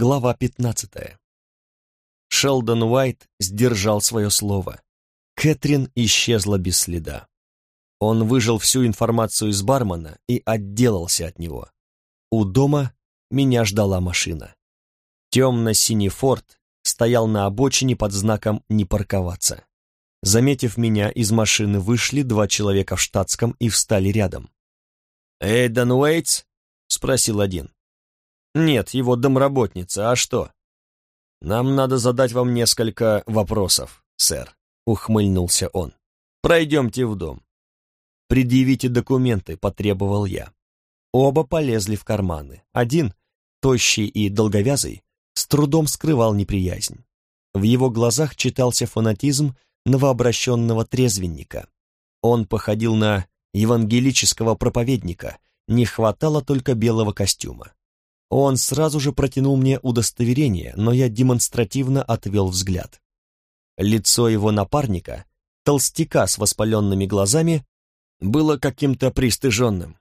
Глава 15. Шелдон Уайт сдержал свое слово. Кэтрин исчезла без следа. Он выжил всю информацию из бармена и отделался от него. У дома меня ждала машина. Темно-синий форт стоял на обочине под знаком «Не парковаться». Заметив меня, из машины вышли два человека в штатском и встали рядом. «Эйден Уэйтс?» — спросил один. «Нет, его домработница, а что?» «Нам надо задать вам несколько вопросов, сэр», — ухмыльнулся он. «Пройдемте в дом». «Предъявите документы», — потребовал я. Оба полезли в карманы. Один, тощий и долговязый, с трудом скрывал неприязнь. В его глазах читался фанатизм новообращенного трезвенника. Он походил на евангелического проповедника, не хватало только белого костюма. Он сразу же протянул мне удостоверение, но я демонстративно отвел взгляд. Лицо его напарника, толстяка с воспаленными глазами, было каким-то пристыженным,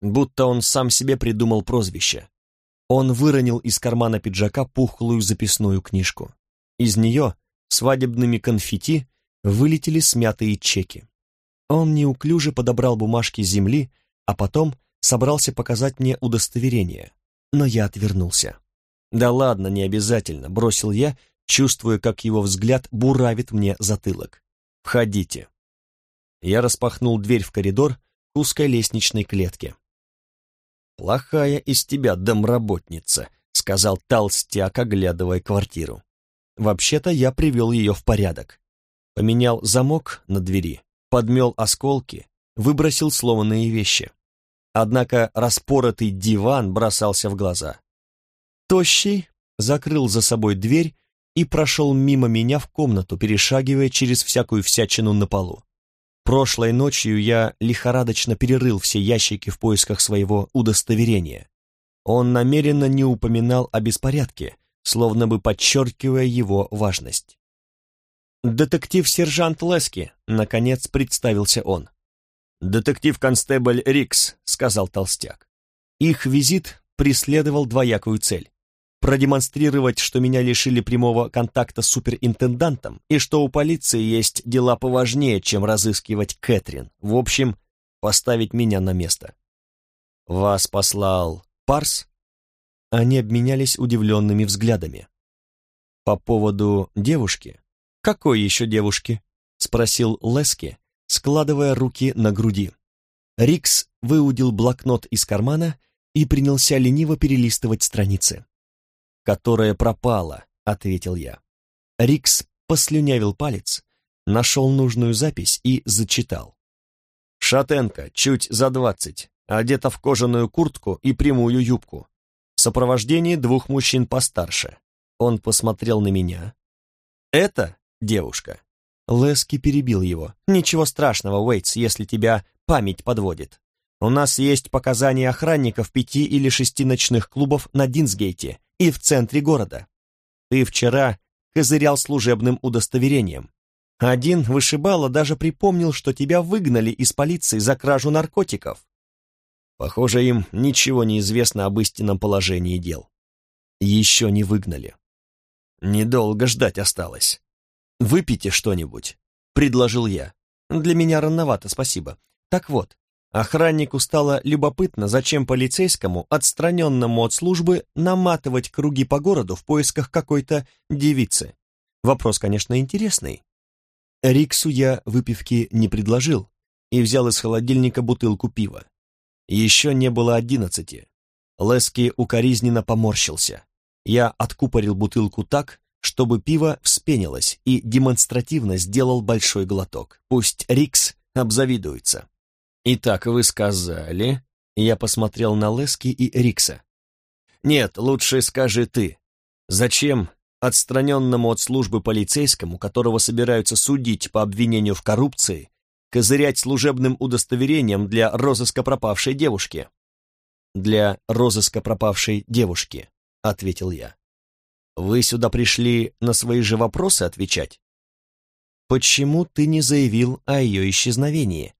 будто он сам себе придумал прозвище. Он выронил из кармана пиджака пухлую записную книжку. Из нее свадебными конфетти вылетели смятые чеки. Он неуклюже подобрал бумажки с земли, а потом собрался показать мне удостоверение, но я отвернулся. «Да ладно, не обязательно», — бросил я, чувствуя, как его взгляд буравит мне затылок. «Входите». Я распахнул дверь в коридор к узкой лестничной клетке. «Плохая из тебя домработница», — сказал толстяк, оглядывая квартиру. Вообще-то я привел ее в порядок. Поменял замок на двери, подмел осколки, выбросил сломанные вещи. Однако распоротый диван бросался в глаза. Тощий закрыл за собой дверь и прошел мимо меня в комнату, перешагивая через всякую всячину на полу. Прошлой ночью я лихорадочно перерыл все ящики в поисках своего удостоверения. Он намеренно не упоминал о беспорядке, словно бы подчеркивая его важность. «Детектив-сержант Лески», — наконец представился он. «Детектив-констебль Рикс», — сказал толстяк. Их визит преследовал двоякую цель. Продемонстрировать, что меня лишили прямого контакта с суперинтендантом и что у полиции есть дела поважнее, чем разыскивать Кэтрин. В общем, поставить меня на место. «Вас послал Парс?» Они обменялись удивленными взглядами. «По поводу девушки?» «Какой еще девушки?» — спросил Лески, складывая руки на груди. Рикс выудил блокнот из кармана и принялся лениво перелистывать страницы. «Которая пропала», — ответил я. Рикс послюнявил палец, нашел нужную запись и зачитал. «Шатенка, чуть за двадцать, одета в кожаную куртку и прямую юбку. В сопровождении двух мужчин постарше. Он посмотрел на меня. Это девушка. Лески перебил его. «Ничего страшного, Уэйтс, если тебя память подводит. У нас есть показания охранников пяти или шести ночных клубов на Динсгейте и в центре города. Ты вчера козырял служебным удостоверением. Один вышибало даже припомнил, что тебя выгнали из полиции за кражу наркотиков. Похоже, им ничего не известно об истинном положении дел. Еще не выгнали. Недолго ждать осталось. «Выпейте что-нибудь», — предложил я. «Для меня рановато, спасибо. Так вот, охраннику стало любопытно, зачем полицейскому, отстраненному от службы, наматывать круги по городу в поисках какой-то девицы. Вопрос, конечно, интересный. Риксу я выпивки не предложил и взял из холодильника бутылку пива. Еще не было одиннадцати. Лески укоризненно поморщился. Я откупорил бутылку так, чтобы пиво вспенилось и демонстративно сделал большой глоток. Пусть Рикс обзавидуется. «Итак, вы сказали...» Я посмотрел на Лески и Рикса. «Нет, лучше скажи ты. Зачем отстраненному от службы полицейскому, которого собираются судить по обвинению в коррупции, козырять служебным удостоверением для розыска пропавшей девушки?» «Для розыска пропавшей девушки», — ответил я. Вы сюда пришли на свои же вопросы отвечать? Почему ты не заявил о ее исчезновении?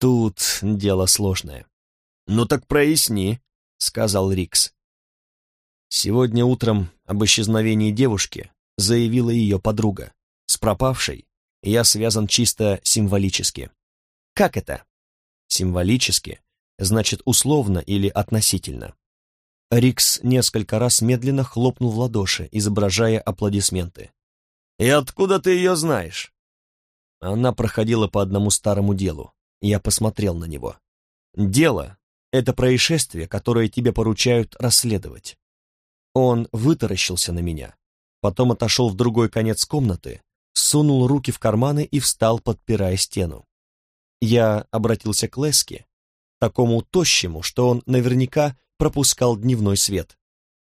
Тут дело сложное. Ну так проясни, сказал Рикс. Сегодня утром об исчезновении девушки заявила ее подруга. С пропавшей я связан чисто символически. Как это? Символически, значит условно или относительно. Рикс несколько раз медленно хлопнул в ладоши, изображая аплодисменты. «И откуда ты ее знаешь?» Она проходила по одному старому делу. Я посмотрел на него. «Дело — это происшествие, которое тебе поручают расследовать». Он вытаращился на меня, потом отошел в другой конец комнаты, сунул руки в карманы и встал, подпирая стену. Я обратился к Леске, такому тощему, что он наверняка пропускал дневной свет.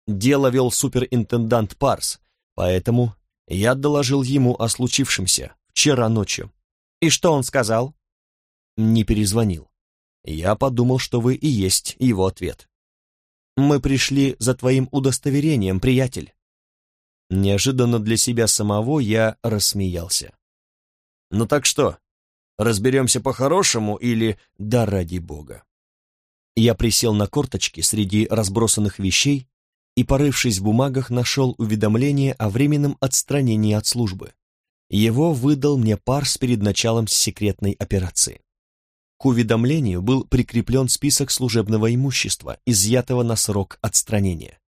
Дело вел суперинтендант Парс, поэтому я доложил ему о случившемся вчера ночью. И что он сказал? Не перезвонил. Я подумал, что вы и есть его ответ. Мы пришли за твоим удостоверением, приятель. Неожиданно для себя самого я рассмеялся. Ну так что, разберемся по-хорошему или да ради бога? Я присел на корточки среди разбросанных вещей и, порывшись в бумагах, нашел уведомление о временном отстранении от службы. Его выдал мне Парс перед началом секретной операции. К уведомлению был прикреплен список служебного имущества, изъятого на срок отстранения.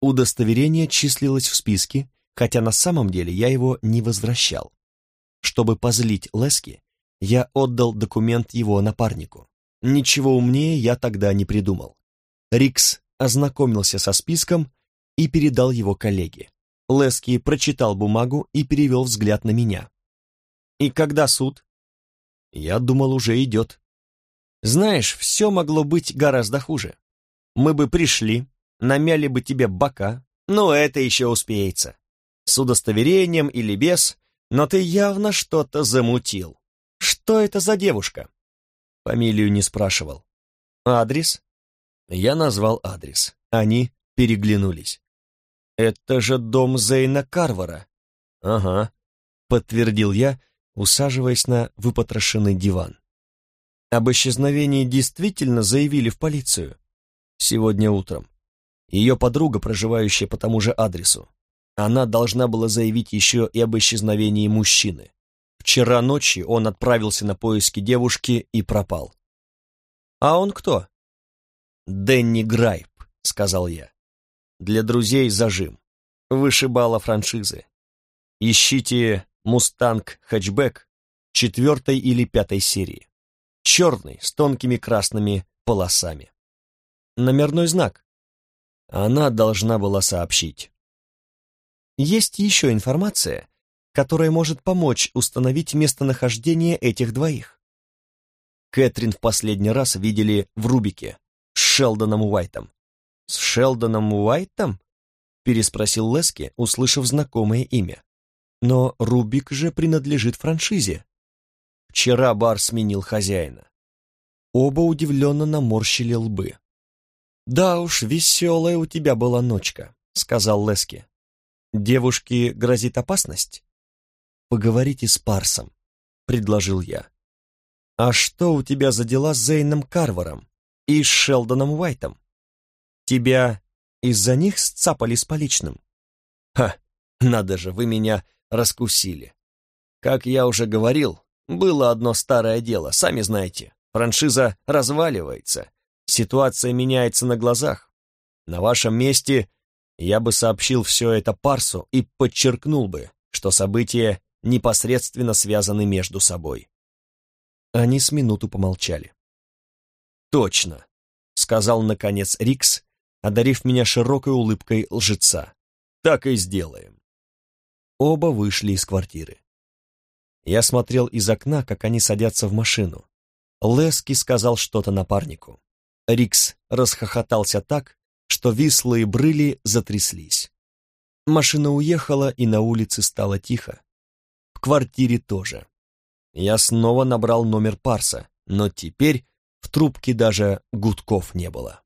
Удостоверение числилось в списке, хотя на самом деле я его не возвращал. Чтобы позлить Лески, я отдал документ его напарнику. Ничего умнее я тогда не придумал. Рикс ознакомился со списком и передал его коллеге. Лески прочитал бумагу и перевел взгляд на меня. «И когда суд?» Я думал, уже идет. «Знаешь, все могло быть гораздо хуже. Мы бы пришли, намяли бы тебе бока, но это еще успеется. С удостоверением или без, но ты явно что-то замутил. Что это за девушка?» Фамилию не спрашивал. «Адрес?» Я назвал адрес. Они переглянулись. «Это же дом Зейна Карвара». «Ага», — подтвердил я, усаживаясь на выпотрошенный диван. Об исчезновении действительно заявили в полицию. Сегодня утром. Ее подруга, проживающая по тому же адресу. Она должна была заявить еще и об исчезновении мужчины. Вчера ночью он отправился на поиски девушки и пропал. «А он кто?» «Дэнни Грайп», — сказал я. «Для друзей зажим. Вышибала франшизы. Ищите «Мустанг хэтчбэк» четвертой или пятой серии. Черный, с тонкими красными полосами. Номерной знак. Она должна была сообщить. Есть еще информация, которая может помочь установить местонахождение этих двоих. Кэтрин в последний раз видели в Рубике с Шелдоном Уайтом. «С Шелдоном Уайтом?» — переспросил Лески, услышав знакомое имя. «Но Рубик же принадлежит франшизе». Вчера бар сменил хозяина. Оба удивленно наморщили лбы. «Да уж, веселая у тебя была ночка», — сказал Лески. «Девушке грозит опасность?» Поговорите с Парсом», — предложил я. «А что у тебя за дела с Зейном Карваром и с Шелдоном Уайтом? Тебя из-за них сцапали с поличным?» «Ха, надо же, вы меня раскусили. Как я уже говорил, было одно старое дело, сами знаете, франшиза разваливается, ситуация меняется на глазах. На вашем месте я бы сообщил все это Парсу и подчеркнул бы, что события непосредственно связаны между собой. Они с минуту помолчали. «Точно», — сказал наконец Рикс, одарив меня широкой улыбкой лжеца. «Так и сделаем». Оба вышли из квартиры. Я смотрел из окна, как они садятся в машину. Лески сказал что-то напарнику. Рикс расхохотался так, что вислые брыли затряслись. Машина уехала, и на улице стало тихо квартире тоже. Я снова набрал номер Парса, но теперь в трубке даже гудков не было.